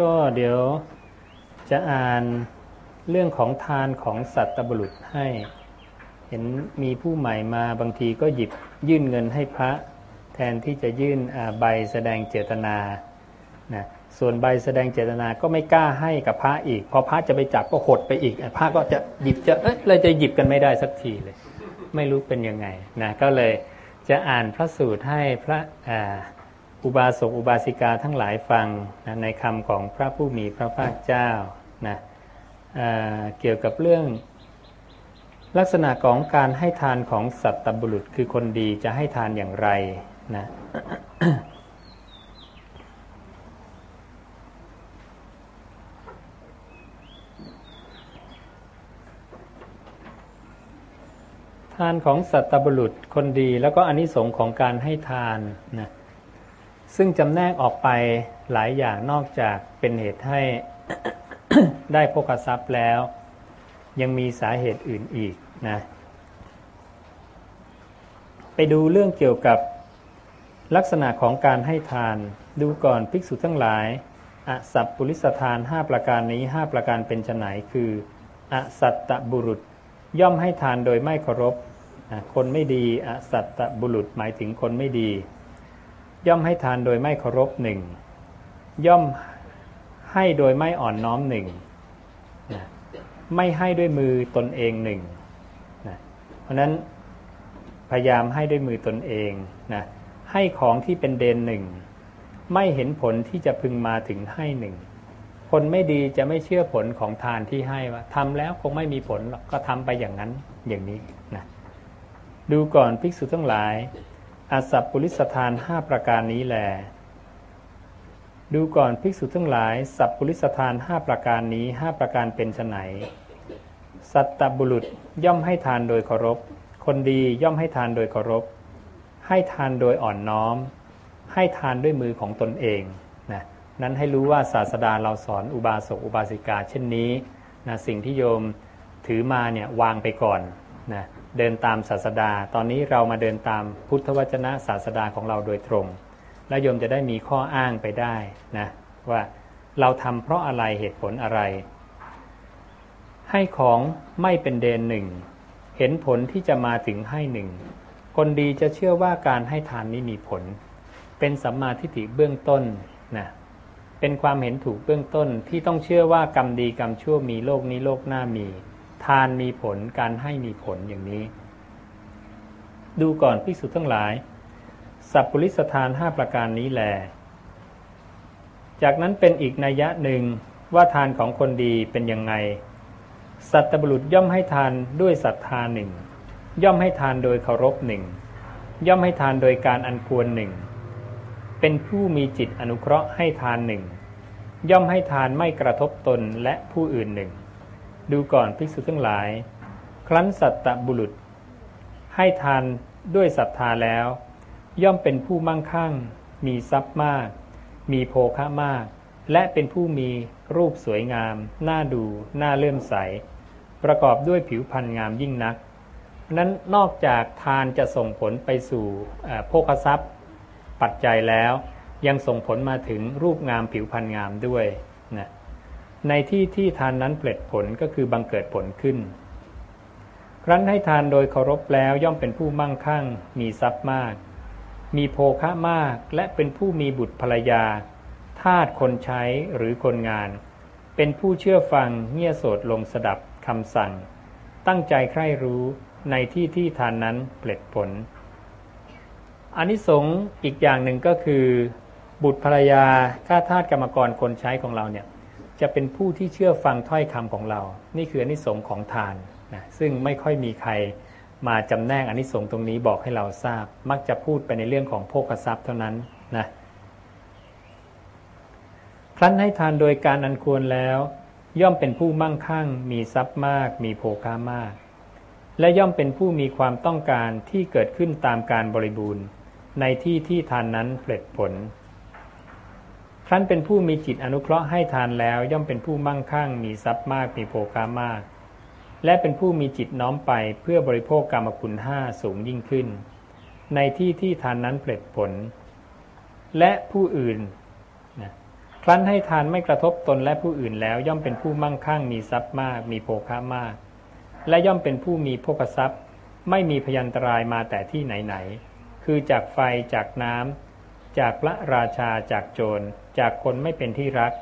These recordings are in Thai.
ก็เดี๋ยวจะอ่านเรื่องของทานของสัตบุรุษให้ เห็นมีผู้ใหม่มาบางทีก็หยิบยื่นเงินให้พระ แทนที่จะยื่นใบแสดงเจตนานะส่วนใบแสดงเจตนาก็ไม่กล้าให้กับพระอีก พอพระจะไปจับก็หดไปอีก พระก็จะหยิบจะเอ้ยเราจะหยิบกันไม่ได้สักทีเลย ไม่รู้เป็นยังไงนะก็เลยจะอ่านพระสูตรให้พระอุ อุบาสกอุบาสิกาทั้งหลายฟังนะในคำของพระผู้มีพระภาคเจ้านะเเกี่ยวกับเรื่อง ลักษณะของการให้ทานของสัตตบุรุษคือคนดีจะให้ทานอย่างไรนะทานของสัตบุรุษคนดีแล้วก็อนนิสงค์ของการให้ทานนะ ซึ่งจำแนกออกไปหลายอย่างนอกจากเป็นเหตุให้ได้พกทรัพย์แล้ว ยังมีสาเหตุอื่นอีกนะ ไปดูเรื่องเกี่ยวกับลักษณะของการให้ทาน ดูก่อนภิกษุทั้งหลายอสัพปุริสทานห้าประการนี้ห้าประการเป็นไนคืออสัตตบุรุษย่อมให้ทานโดยไม่เคารพคนไม่ดีอสัตตบุรุษหมายถึงคนไม่ดี ย่อมให้ทานโดยไม่เคารพหนึ่งย่อมให้โดยไม่อ่อนน้อมหนึ่งไม่ให้ด้วยมือตนเองหนึ่งนะเพราะนั้นพยายามให้ด้วยมือตนเองนะให้ของที่เป็นเดนหนึ่งไม่เห็นผลที่จะพึงมาถึงให้หนึ่งคนไม่ดีจะไม่เชื่อผลของทานที่ให้ว่าทำแล้วคงไม่มีผลก็ทำไปอย่างนั้นอย่างนี้นะดูก่อนภิกษุทั้งหลาย อาสัพปุริสทานห้าประการนี้แล ดูก่อนภิกษุทั้งหลาย สัพปุริสทานห้าประการนี้ห้าประการเป็นไนสัตตบุรุษย่อมให้ทานโดยเคารพ คนดีย่อมให้ทานโดยเคารพ ให้ทานโดยอ่อนน้อม ให้ทานด้วยมือของตนเองนะนั้นให้รู้ว่าศาสดาเราสอนอุบาสกอุบาสิกา เช่นนี้นะสิ่งที่โยมถือมาเนี่ยวางไปก่อน นะเดินตามศาสดา ตอนนี้เรามาเดินตามพุทธวจนะศาสดาของเราโดยตรง แล้วโยมจะได้มีข้ออ้างไปได้นะว่าเราทำเพราะอะไรเหตุผลอะไร ให้ของไม่เป็นเดนหนึ่ง เห็นผลที่จะมาถึงให้หนึ่ง คนดีจะเชื่อว่าการให้ทานนี้มีผล เป็นสัมมาทิฏฐิเบื้องต้นนะเป็นความเห็นถูกเบื้องต้นที่ต้องเชื่อว่ากรรมดีกรรมชั่วมีโลกนี้โลกหน้ามี ทานมีผลการให้มีผลอย่างนี้ ดูก่อนพิสุทั้งหลาย สัพพุริสทานห้าประการนี้แล จากนั้นเป็นอีกนัยยะหนึ่งว่าทานของคนดีเป็นยังไง สัตบุรุษย่อมให้ทานด้วยศรัทธาหนึ่ง ย่อมให้ทานโดยเคารพหนึ่ง ย่อมให้ทานโดยการอันควรหนึ่ง เป็นผู้มีจิตอนุเคราะห์ให้ทานหนึ่ง ย่อมให้ทานไม่กระทบตนและผู้อื่นหนึ่ง ดูก่อนภิกษุทั้งหลาย ครั้นสัตตบุรุษ ให้ทานด้วยศรัทธาแล้ว ย่อมเป็นผู้มั่งคั่ง มีทรัพย์มาก มีโภคะมาก และเป็นผู้มีรูปสวยงาม น่าดูน่าเลื่อมใส ประกอบด้วยผิวพรรณงามยิ่งนัก นั้นนอกจากทานจะส่งผลไปสู่โภคทรัพย์ ปัจจัยแล้ว ยังส่งผลมาถึงรูปงามผิวพรรณงามด้วยนะ ในที่ที่ทานนั้นเปล็ดผลก็คือบังเกิดผลขึ้น ครั้นให้ทานโดยเคารพแล้วย่อมเป็นผู้มั่งคั่ง มีทรัพย์มาก มีโภคะมากและเป็นผู้มีบุตรภรรยา ทาสคนใช้หรือคนงาน เป็นผู้เชื่อฟังเงี่ยโสดลงสดับคำสั่ง ตั้งใจใคร่รู้ในที่ที่ทานนั้นเปล็ดผลอนนิสงส์อีกอย่างหนึ่งก็คือ บุตรภรรยาข้าทาสกรรมกรคนใช้ของเราเนี่ย จะเป็นผู้ที่เชื่อฟังถ้อยคำของเรา นี่คืออนิสงค์ของทานนะซึ่งไม่ค่อยมีใครมาจำแนกอนิสงค์ตรงนี้บอกให้เราทราบ มักจะพูดไปในเรื่องของโภคทรัพย์เท่านั้นนะครั้นให้ทานโดยการอันควรแล้ว ย่อมเป็นผู้มั่งคั่ง มีทรัพย์มาก มีโภคามาก และย่อมเป็นผู้มีความต้องการที่เกิดขึ้นตามการบริบูรณ์ ในที่ที่ทานนั้นเปล็ดผล ครั้นเป็นผู้มีจิตอนุเคราะห์ให้ทานแล้ว ย่อมเป็นผู้มั่งคั่ง มีทรัพย์มาก มีโภคามาก และเป็นผู้มีจิตน้อมไปเพื่อบริโภคกรรมคุณห้าสูงยิ่งขึ้น ในที่ที่ทานนั้นเปล็ดผล และผู้อื่นนะครั้นให้ทานไม่กระทบตนและผู้อื่นแล้ว ย่อมเป็นผู้มั่งคั่ง มีทรัพย์มาก มีโภคะมาก และย่อมเป็นผู้มีโภคทรัพย์ ไม่มีพยันตรายมาแต่ที่ไหนๆคือจากไฟจากน้ำจากพระราชาจากโจร จากคนไม่เป็นที่รัก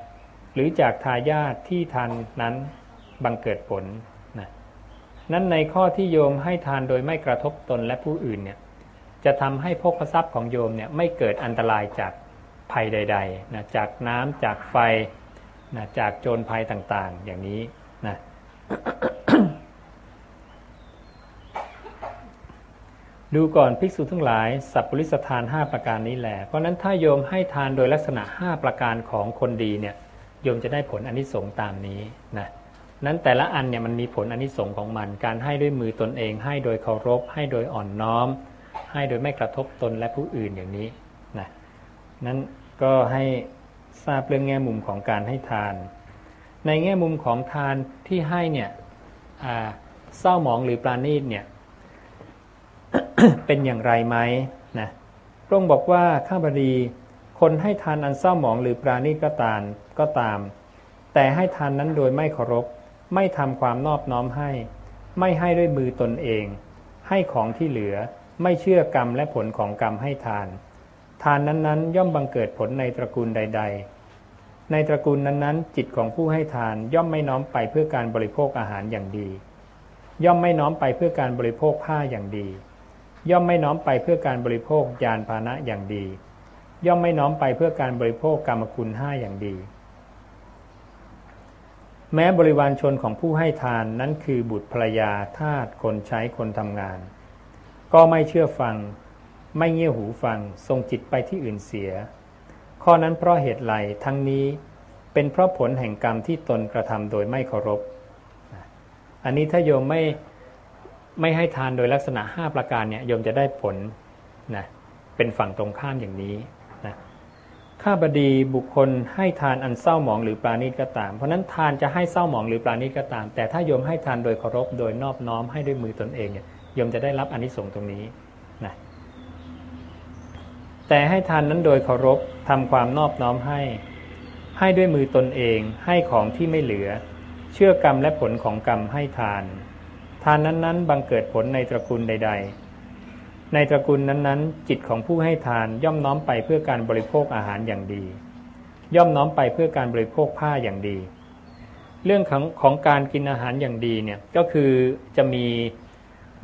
หรือจากทายาทที่ทันนั้นบังเกิดผลนะนั้นในข้อที่โยมให้ทานโดยไม่กระทบตนและผู้อื่นเนี่ยจะทำให้โภคทรัพย์ของโยมเนี่ยไม่เกิดอันตรายจากภัยใดๆนะจากน้ำจากไฟนะจากโจรภัยต่างๆ อย่างนี้นะ ดูก่อนภิกษุทั้งหลายสัพปริสทาน 5 ประการนี้แหละเพราะนั้นถ้าโยมให้ทานโดยลักษณะ 5 ประการของคนดีเนี่ยโยมจะได้ผลอนนิสงส์ตามนี้นะนั้นแต่ละอันเนี่ยมันมีผลอนนิสงส์ของมัน การให้ด้วยมือตนเอง ให้โดยเคารพ ให้โดยอ่อนน้อม ให้โดยไม่กระทบตนและผู้อื่นอย่างนี้นะนั้นก็ให้ทราบเรื่องแง่มุมของการให้ทาน ในแง่มุมของทานที่ให้เนี่ยเศร้าหมองหรือปราณีตเนี่ย เป็นอย่างไรไหมนะพระองค์บอกว่าข้าบดี คนให้ทานอันเศร้าหมองหรือปราณีตก็ตามก็ตาม แต่ให้ทานนั้นโดยไม่เคารพ ไม่ทำความนอบน้อมให้ ไม่ให้ด้วยมือตนเอง ให้ของที่เหลือไม่เชื่อกรรมและผลของกรรมให้ทาน ทานนั้นๆ ย่อมบังเกิดผลในตระกูลใด ๆ ในตระกูลนั้นๆ จิตของผู้ให้ทานย่อมไม่น้อมไปเพื่อการบริโภคอาหารอย่างดี ย่อมไม่น้อมไปเพื่อการบริโภคผ้าอย่างดี ย่อมไม่น้อมไปเพื่อการบริโภคยานพาหนะอย่างดี ย่อมไม่น้อมไปเพื่อการบริโภคกรรมคุณห้าอย่างดี แม้บริวารชนของผู้ให้ทานนั้นคือบุตรภรยาทาสคนใช้คนทำงาน ก็ไม่เชื่อฟัง ไม่เงี่ยหูฟัง ทรงจิตไปที่อื่นเสีย ข้อนั้นเพราะเหตุไรทั้งนี้เป็นเพราะผลแห่งกรรมที่ตนกระทำโดยไม่เคารพ อันนี้ถ้าโยมไม่ ไม่ให้ทานโดยลักษณะ 5 ประการเนี่ยโยมจะได้ผลนะเป็นฝั่งตรงข้ามอย่างนี้นะข้าบดีบุคคลให้ทานอันเศร้าหมองหรือปราณีตก็ตาม เพราะนั้นทานจะให้เศร้าหมองหรือปราณีตก็ตาม แต่ถ้าโยมให้ทานโดยเคารพโดยนอบน้อมให้ด้วยมือตนเองเนี่ยโยมจะได้รับอนนิสงส์ตรงนี้นะแต่ให้ทานนั้นโดยเคารพทำความนอบน้อมให้ ให้ด้วยมือตนเอง ให้ของที่ไม่เหลือ เชื่อกรรมและผลของกรรมให้ทานานนั้น ๆ บังเกิดผลในตระกูลใด ๆ ในตระกูลนั้นๆ จิตของผู้ให้ทานย่อมน้อมไปเพื่อการบริโภคอาหารอย่างดี ย่อมน้อมไปเพื่อการบริโภคผ้าอย่างดี เรื่องของของการกินอาหารอย่างดีเนี่ยก็คือจะมี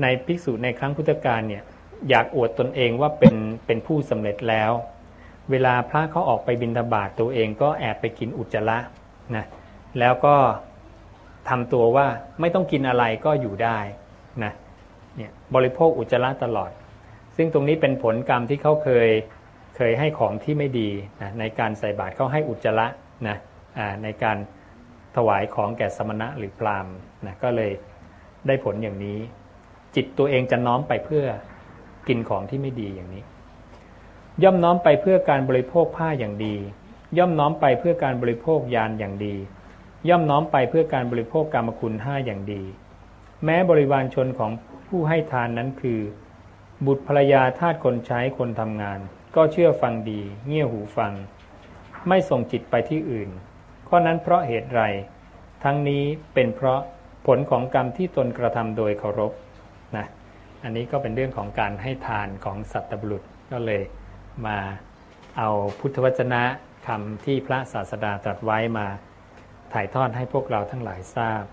ในภิกษุในครั้งพุทธกาลเนี่ยอยากอวดตนเองว่าเป็นเป็นผู้สำเร็จแล้ว เวลาพระเขาออกไปบิณฑบาตตัวเองก็แอบไปกินอุจจาระนะแล้วก็ ทำตัวว่าไม่ต้องกินอะไรก็อยู่ได้นะเนี่ยบริโภคอุจจาระตลอด ซึ่งตรงนี้เป็นผลกรรมที่เขาเคยเคยให้ของที่ไม่ดีนะในการใส่บาตรเขาให้อุจจาระนะในการถวายของแก่สมณะหรือพราหมณ์นะก็เลยได้ผลอย่างนี้ จิตตัวเองจะน้อมไปเพื่อกินของที่ไม่ดีอย่างนี้ ย่อมน้อมไปเพื่อการบริโภคผ้าอย่างดี ย่อมน้อมไปเพื่อการบริโภคยานอย่างดี ย่อมน้อมไปเพื่อการบริโภคกรรมคุณห้าอย่างดี แม้บริวารชนของผู้ให้ทานนั้นคือ บุตรภรรยาทาสคนใช้คนทำงาน ก็เชื่อฟังดี เงี่ยหูฟัง ไม่ส่งจิตไปที่อื่น ข้อนั้นเพราะเหตุไร ทั้งนี้เป็นเพราะผลของกรรมที่ตนกระทำโดยเคารพนะอันนี้ก็เป็นเรื่องของการให้ทานของสัตบุรุษก็เลยมาเอาพุทธวจนะคำที่พระศาสดาตรัสไว้มา ถ่ายทอดให้พวกเราทั้งหลายทราบ